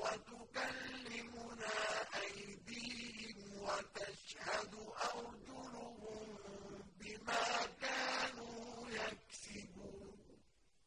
وَدُّوا